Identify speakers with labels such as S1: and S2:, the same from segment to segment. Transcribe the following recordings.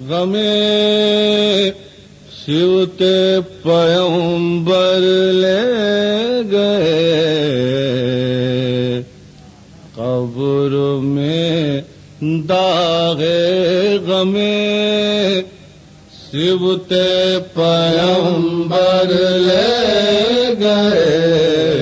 S1: غم سیوتے پیمبر لے گئے۔ قبر میں داغ غم سیوتے پیمبر لے گئے۔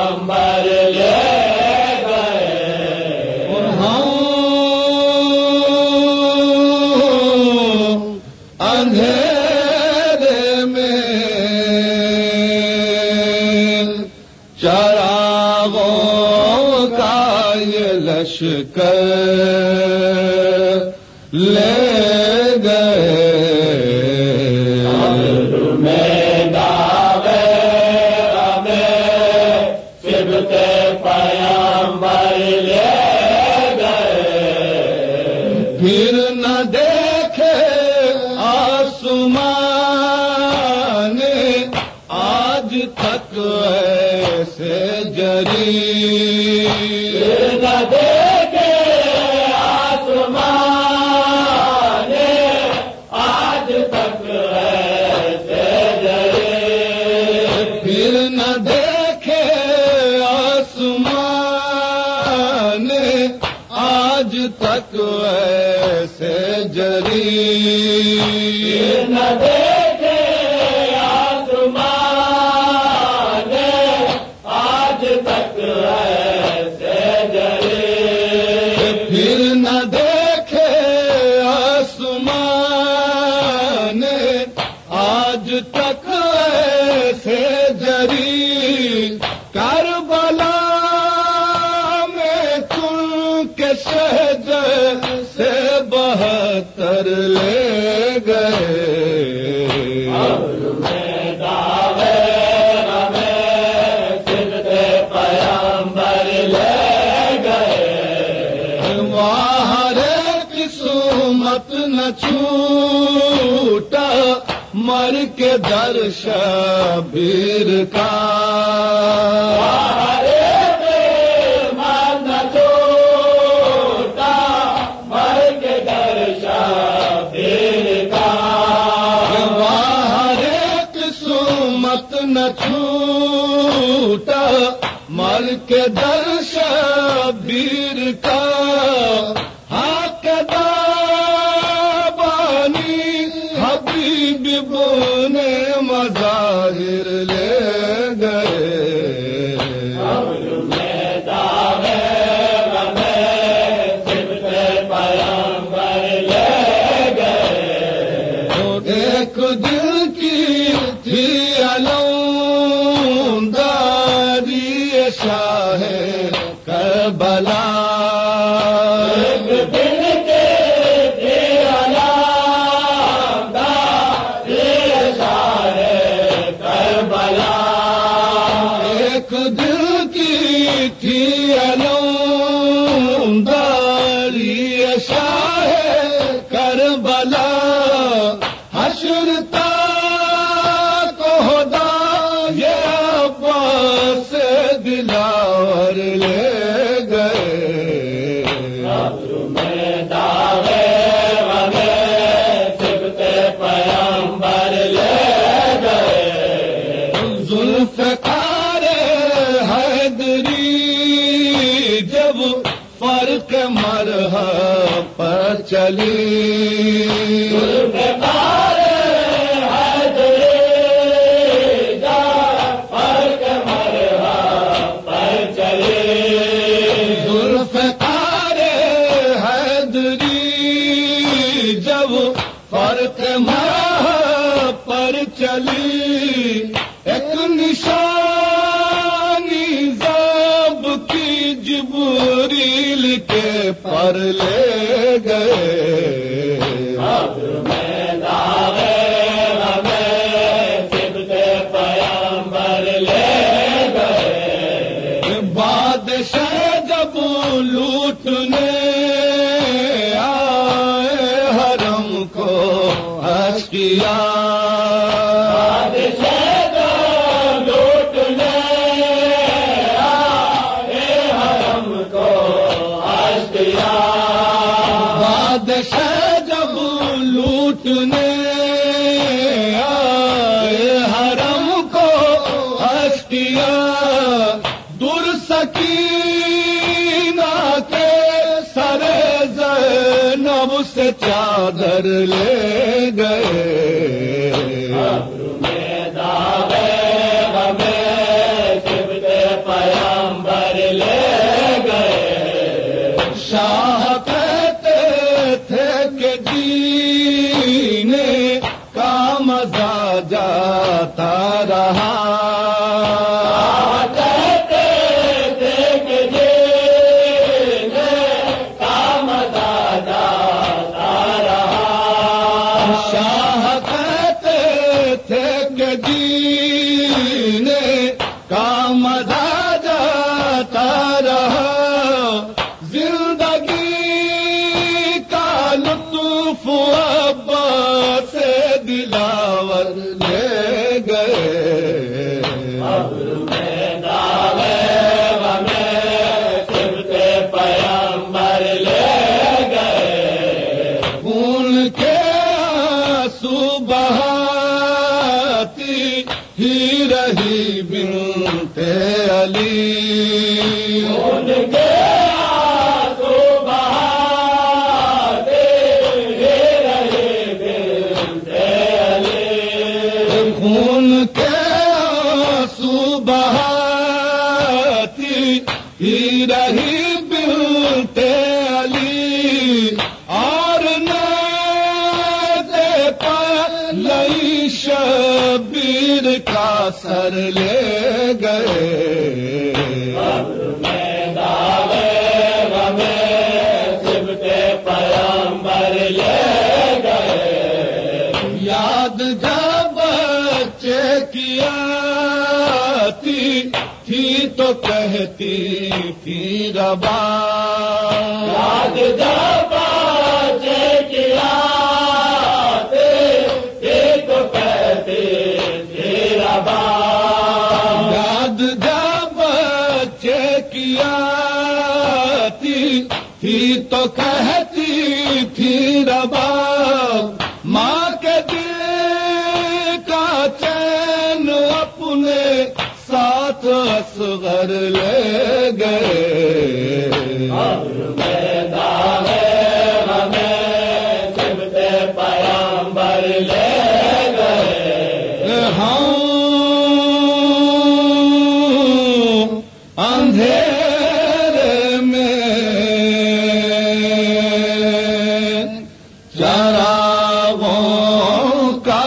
S1: لشکر ایسے جری۔ نہ دیکھے آسمان آج تک ایسے جری۔ پھر نہ دیکھے آسمان آج تک ایسے جری۔ کے شہجر سے بہتر لے گئے۔ قسمت نہ چھوٹا مر کے در شبیر کا۔ کے در شبیر کا ہاک بانی حبیب بونے مظاہر لے گئے۔ ایک دل دل کی تھی علومداری شاہ کربلا، حشر کو خدا، یہ عباس دلاور لے گئے۔ ذوالفقار فرق پر چلی۔ کے پر لے گئے۔
S2: میں
S1: بادشاہ جب لوٹنے آئے حرم کو کیا۔
S2: بادشاہ
S1: جب لوٹنے آئے، حرم کو حج کیا در سکینہ کے سر زینب سے چادر لے گئے۔ سے لے گئے۔
S2: میں لے گئے
S1: کے آنسو بہاتی ہی رہی بنت علی۔
S2: آنسو ہی
S1: رہی بنت علی، اور نہ لئی شبیر کا سر لے گئے۔
S2: میں داغے ہمیں سبت پیامبر لے
S1: تھی تو کہتی تھی ربا۔
S2: یاد بچے کیا ایک کہتے تیرا با
S1: یاد بچے کیا تھی تھی تو کہتی تھی ربا۔ ماں اصغر لے گئے۔
S2: پیامبر لے گئے۔
S1: ہوں اندھیرے میں چراغوں کا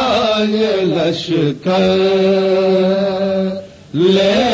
S1: یہ لشکر لے